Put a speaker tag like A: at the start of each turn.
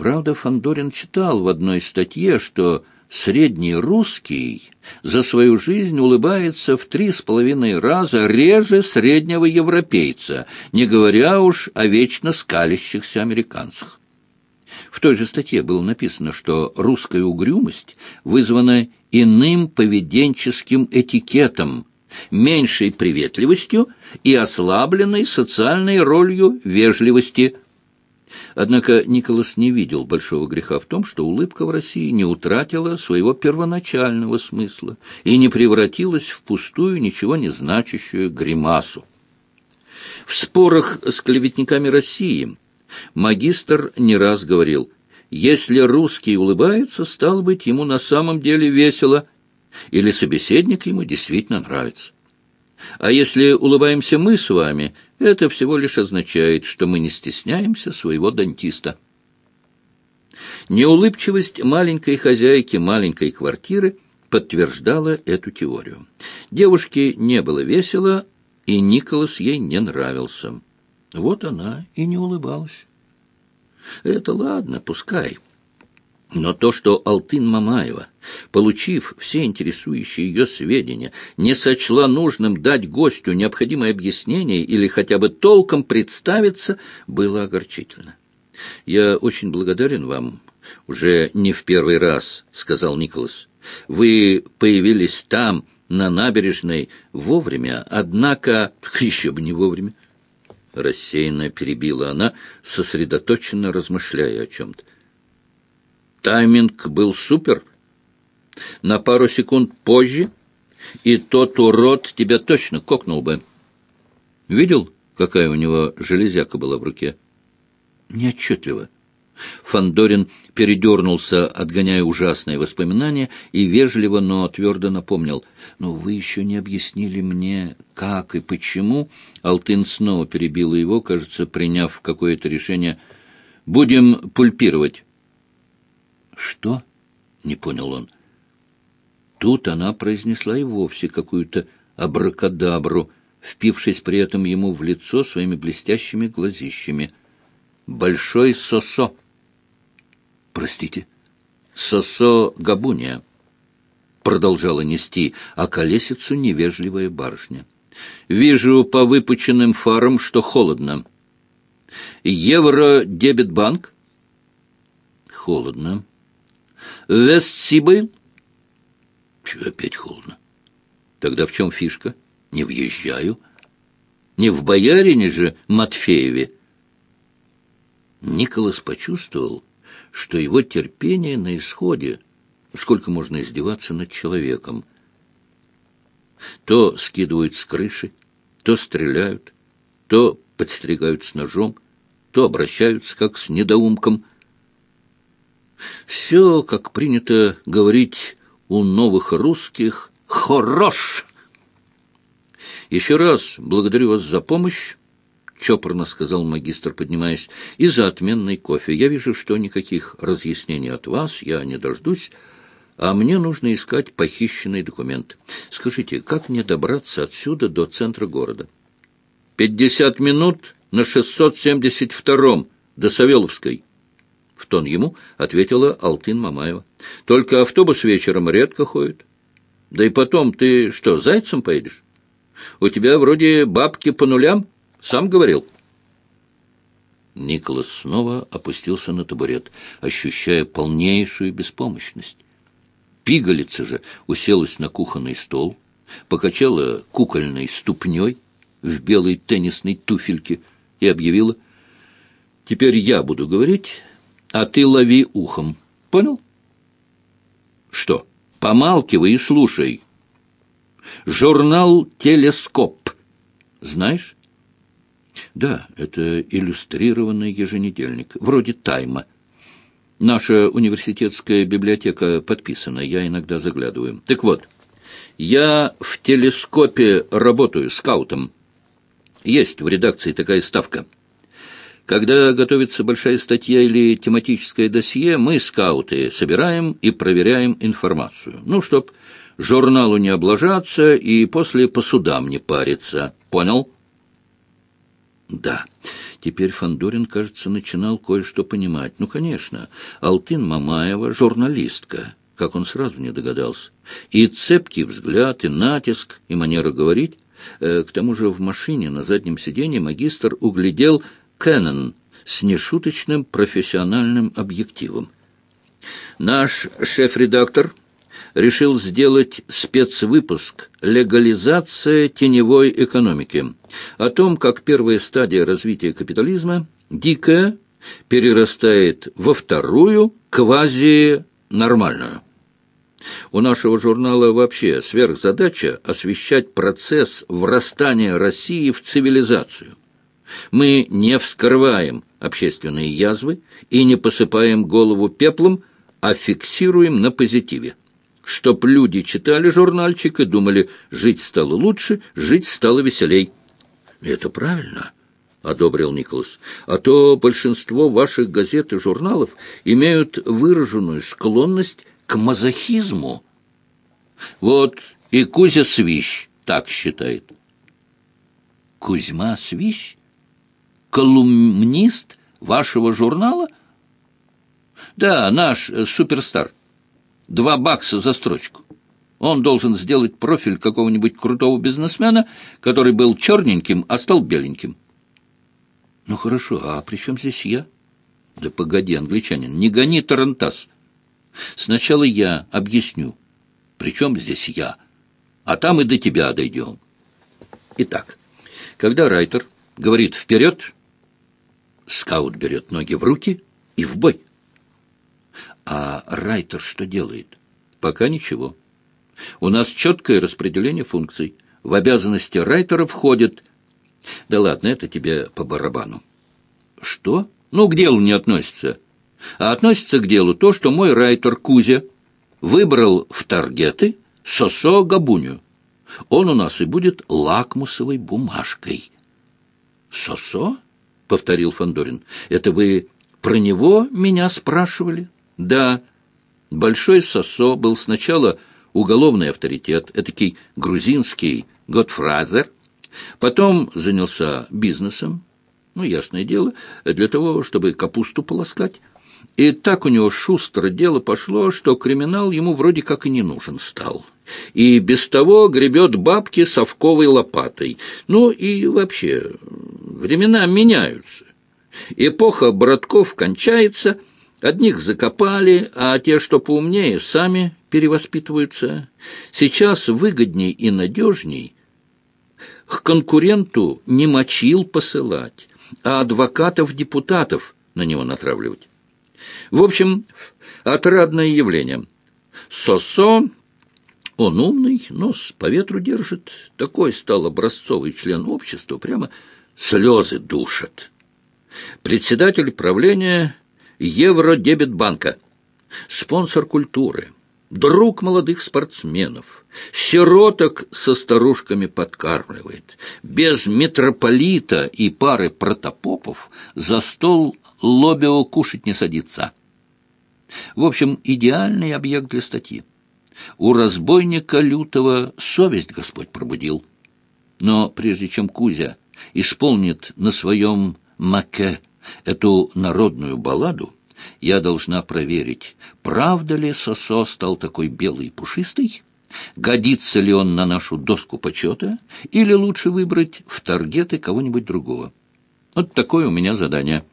A: Правда, Фандорин читал в одной статье, что средний русский за свою жизнь улыбается в три с половиной раза реже среднего европейца, не говоря уж о вечно скалящихся американцах. В той же статье было написано, что русская угрюмость вызвана иным поведенческим этикетом, меньшей приветливостью и ослабленной социальной ролью вежливости – Однако Николас не видел большого греха в том, что улыбка в России не утратила своего первоначального смысла и не превратилась в пустую, ничего не значащую гримасу. В спорах с клеветниками России магистр не раз говорил, если русский улыбается, стало быть, ему на самом деле весело, или собеседник ему действительно нравится. А если улыбаемся мы с вами, это всего лишь означает, что мы не стесняемся своего дантиста. Неулыбчивость маленькой хозяйки маленькой квартиры подтверждала эту теорию. Девушке не было весело, и Николас ей не нравился. Вот она и не улыбалась. Это ладно, пускай. Но то, что Алтын Мамаева, получив все интересующие ее сведения, не сочла нужным дать гостю необходимое объяснение или хотя бы толком представиться, было огорчительно. «Я очень благодарен вам, уже не в первый раз», — сказал Николас. «Вы появились там, на набережной, вовремя, однако...» «Еще бы не вовремя!» Рассеянно перебила она, сосредоточенно размышляя о чем-то. Тайминг был супер. На пару секунд позже, и тот урод тебя точно кокнул бы. Видел, какая у него железяка была в руке? Неотчетливо. Фандорин передернулся, отгоняя ужасные воспоминания, и вежливо, но твердо напомнил. «Но вы еще не объяснили мне, как и почему...» Алтын снова перебил его, кажется, приняв какое-то решение. «Будем пульпировать». «Что?» — не понял он. Тут она произнесла и вовсе какую-то абракадабру, впившись при этом ему в лицо своими блестящими глазищами. «Большой сосо!» «Простите?» «Сосо Габуния», — продолжала нести, а колесицу невежливая барышня. «Вижу по выпученным фарам, что холодно. Евро-дебет-банк?» «Холодно», Вестсибы? Чего опять холодно? Тогда в чем фишка? Не въезжаю. Не в боярине же Матфееве. Николас почувствовал, что его терпение на исходе. Сколько можно издеваться над человеком? То скидывают с крыши, то стреляют, то подстригают с ножом, то обращаются как с недоумком — все, как принято говорить у новых русских, хорош. Еще раз благодарю вас за помощь, — чопорно сказал магистр, поднимаясь, — и за отменный кофе. Я вижу, что никаких разъяснений от вас я не дождусь, а мне нужно искать похищенный документ. Скажите, как мне добраться отсюда до центра города? Пятьдесят минут на шестьсот семьдесят втором, до Савеловской. В тон ему ответила Алтын Мамаева. Только автобус вечером редко ходит. Да и потом, ты что, зайцем поедешь? У тебя вроде бабки по нулям, сам говорил. Николас снова опустился на табурет, ощущая полнейшую беспомощность. Пигалица же уселась на кухонный стол, покачала кукольной ступней в белой теннисной туфельке и объявила, «Теперь я буду говорить, а ты лови ухом. Понял? Что? Помалкивай и слушай. Журнал «Телескоп». Знаешь? Да, это иллюстрированный еженедельник, вроде «Тайма». Наша университетская библиотека подписана, я иногда заглядываю. Так вот, я в телескопе работаю скаутом. Есть в редакции такая ставка — когда готовится большая статья или тематическое досье, мы, скауты, собираем и проверяем информацию. Ну, чтоб журналу не облажаться и после по судам не париться. Понял? Да. Теперь Фандорин, кажется, начинал кое-что понимать. Ну, конечно, Алтын Мамаева — журналистка, как он сразу не догадался. И цепкий взгляд, и натиск, и манера говорить. Э, к тому же в машине на заднем сиденье магистр углядел Кэнон с нешуточным профессиональным объективом. Наш шеф-редактор решил сделать спецвыпуск «Легализация теневой экономики» о том, как первая стадия развития капитализма, дикая, перерастает во вторую, квази-нормальную. У нашего журнала вообще сверхзадача освещать процесс врастания России в цивилизацию. Мы не вскрываем общественные язвы и не посыпаем голову пеплом, а фиксируем на позитиве. Чтоб люди читали журнальчик и думали, жить стало лучше, жить стало веселей. Это правильно, — одобрил Николас. А то большинство ваших газет и журналов имеют выраженную склонность к мазохизму. Вот и Кузя Свищ так считает. Кузьма Свищ? Колумнист вашего журнала? Да, наш э, суперстар. Два бакса за строчку. Он должен сделать профиль какого-нибудь крутого бизнесмена, который был черненьким, а стал беленьким. Ну хорошо, а при чем здесь я? Да погоди, англичанин, не гони тарантас. Сначала я объясню, при чем здесь я, а там и до тебя дойдем. Итак, когда Райтер говорит «вперед», скаут берет ноги в руки и в бой. А Райтер что делает? Пока ничего. У нас четкое распределение функций. В обязанности Райтера входит... Да ладно, это тебе по барабану. Что? Ну, к делу не относится. А относится к делу то, что мой Райтер Кузя выбрал в таргеты Сосо Габуню. Он у нас и будет лакмусовой бумажкой. Сосо? — повторил Фандорин. Это вы про него меня спрашивали? Да. Большой Сосо был сначала уголовный авторитет, этакий грузинский Готфразер, потом занялся бизнесом, ну, ясное дело, для того, чтобы капусту полоскать. И так у него шустро дело пошло, что криминал ему вроде как и не нужен стал. И без того гребет бабки совковой лопатой. Ну и вообще, времена меняются. Эпоха братков кончается — Одних закопали, а те, что поумнее, сами перевоспитываются. Сейчас выгодней и надежней к конкуренту не мочил посылать, а адвокатов-депутатов на него натравливать. В общем, отрадное явление. Сосо, он умный, нос по ветру держит. Такой стал образцовый член общества, прямо слезы душат. Председатель правления Евродебетбанка, спонсор культуры, друг молодых спортсменов, сироток со старушками подкармливает. Без митрополита и пары протопопов за стол Лобио кушать не садится. В общем, идеальный объект для статьи. У разбойника лютого совесть Господь пробудил. Но прежде чем Кузя исполнит на своем маке эту народную балладу, я должна проверить, правда ли Сосо стал такой белый и пушистый, годится ли он на нашу доску почета, или лучше выбрать в таргеты кого-нибудь другого. Вот такое у меня задание.